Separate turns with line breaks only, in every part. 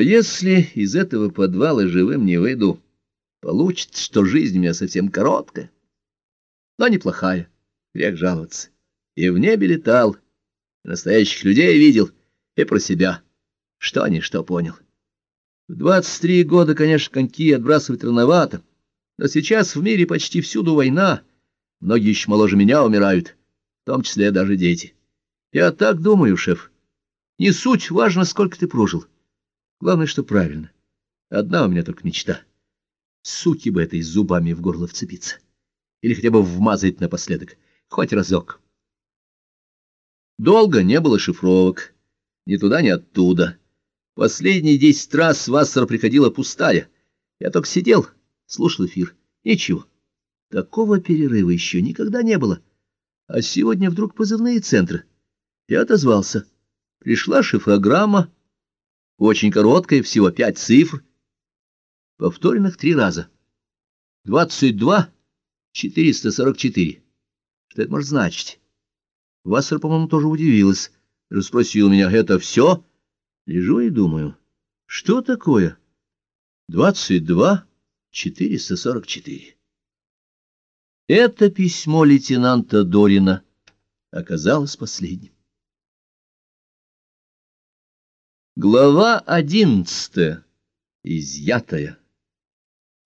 Если из этого подвала живым не выйду, получится, что жизнь у меня совсем короткая, но неплохая, грех жаловаться. И в небе летал, и настоящих людей видел, и про себя, что ни что понял. В двадцать три года, конечно, коньки отбрасывать рановато, но сейчас в мире почти всюду война, многие еще моложе меня умирают, в том числе даже дети. Я так думаю, шеф. Не суть, важно, сколько ты прожил. Главное, что правильно. Одна у меня только мечта. Суки бы этой зубами в горло вцепиться. Или хотя бы вмазать напоследок. Хоть разок. Долго не было шифровок. Ни туда, ни оттуда. Последние десять раз Вассер приходила пустая. Я только сидел, слушал эфир. Ничего. Такого перерыва еще никогда не было. А сегодня вдруг позывные центры. Я отозвался. Пришла шифрограмма, очень короткая, всего пять цифр, повторенных три раза. Двадцать два, четыреста сорок четыре. Что это может значить? Вассер, по-моему, тоже удивилась. Расспросил меня, это все? Лежу и думаю, что такое? Двадцать два, четыреста сорок четыре. Это письмо лейтенанта Дорина оказалось последним. Глава одиннадцатая. Изъятая.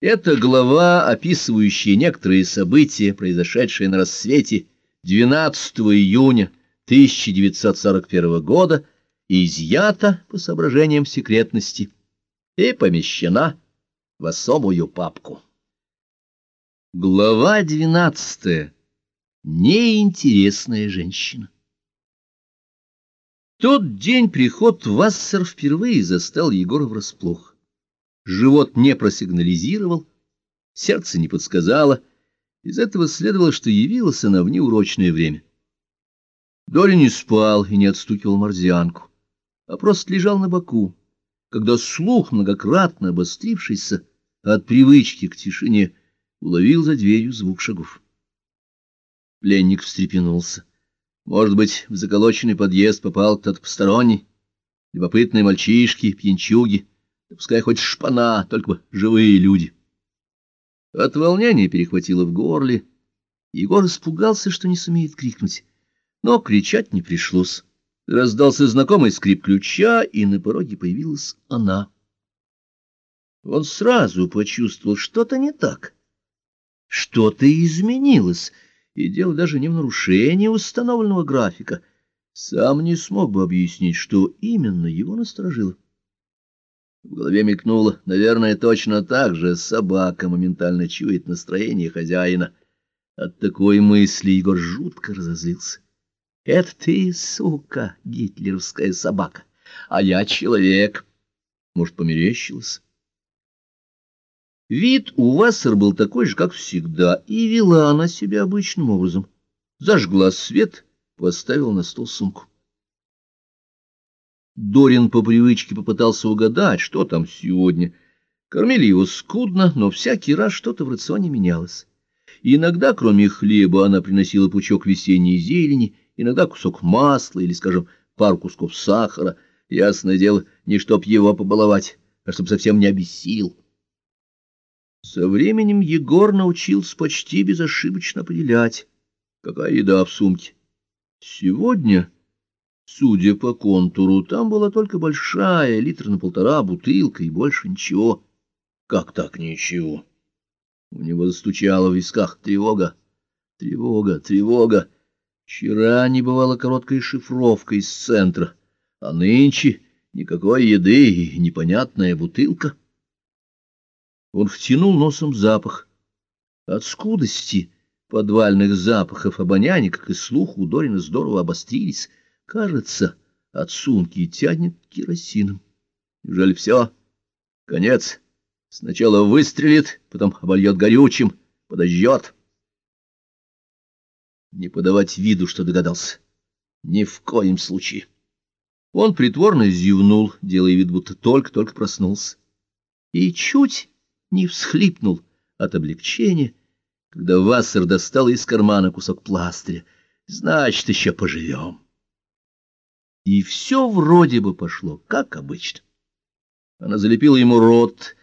Это глава, описывающая некоторые события, произошедшие на рассвете 12 июня 1941 года, изъята по соображениям секретности и помещена в особую папку. Глава двенадцатая. Неинтересная женщина. Тот день приход Вассер впервые застал Егора врасплох. Живот не просигнализировал, сердце не подсказало. Из этого следовало, что явилась она в неурочное время. Дори не спал и не отстукивал морзянку, а просто лежал на боку, когда слух, многократно обострившийся от привычки к тишине, уловил за дверью звук шагов. Пленник встрепенулся. Может быть, в заколоченный подъезд попал кто-то посторонний, любопытные мальчишки, пьянчуги, да пускай хоть шпана, только бы живые люди. От волнения перехватило в горле. Егор испугался, что не сумеет крикнуть, но кричать не пришлось. Раздался знакомый скрип ключа, и на пороге появилась она. Он сразу почувствовал, что-то не так. Что-то изменилось — и дело даже не в нарушении установленного графика. Сам не смог бы объяснить, что именно его насторожило. В голове мелькнуло, наверное, точно так же собака моментально чует настроение хозяина. От такой мысли Егор жутко разозлился. «Это ты, сука, гитлеровская собака, а я человек». Может, померещилось? Вид у Вассер был такой же, как всегда, и вела она себя обычным образом. Зажгла свет, поставила на стол сумку. Дорин по привычке попытался угадать, что там сегодня. Кормили его скудно, но всякий раз что-то в рационе менялось. иногда, кроме хлеба, она приносила пучок весенней зелени, иногда кусок масла или, скажем, пару кусков сахара. Ясное дело, не чтоб его побаловать, а чтоб совсем не обессил. Со временем Егор научился почти безошибочно определять, какая еда в сумке. Сегодня, судя по контуру, там была только большая, литр на полтора, бутылка и больше ничего. Как так ничего? У него застучала в висках тревога, тревога, тревога. Вчера не бывала короткая шифровка из центра, а нынче никакой еды и непонятная бутылка. Он втянул носом запах. От скудости подвальных запахов обоняния, как и слух, у Дорина здорово обострились. Кажется, от сумки тянет керосином. Неужели все? Конец. Сначала выстрелит, потом обольет горючим, подожжет. Не подавать виду, что догадался. Ни в коем случае. Он притворно зевнул, делая вид, будто только-только проснулся. И чуть не всхлипнул от облегчения, когда Вассер достал из кармана кусок пластыря. Значит, еще поживем. И все вроде бы пошло, как обычно. Она залепила ему рот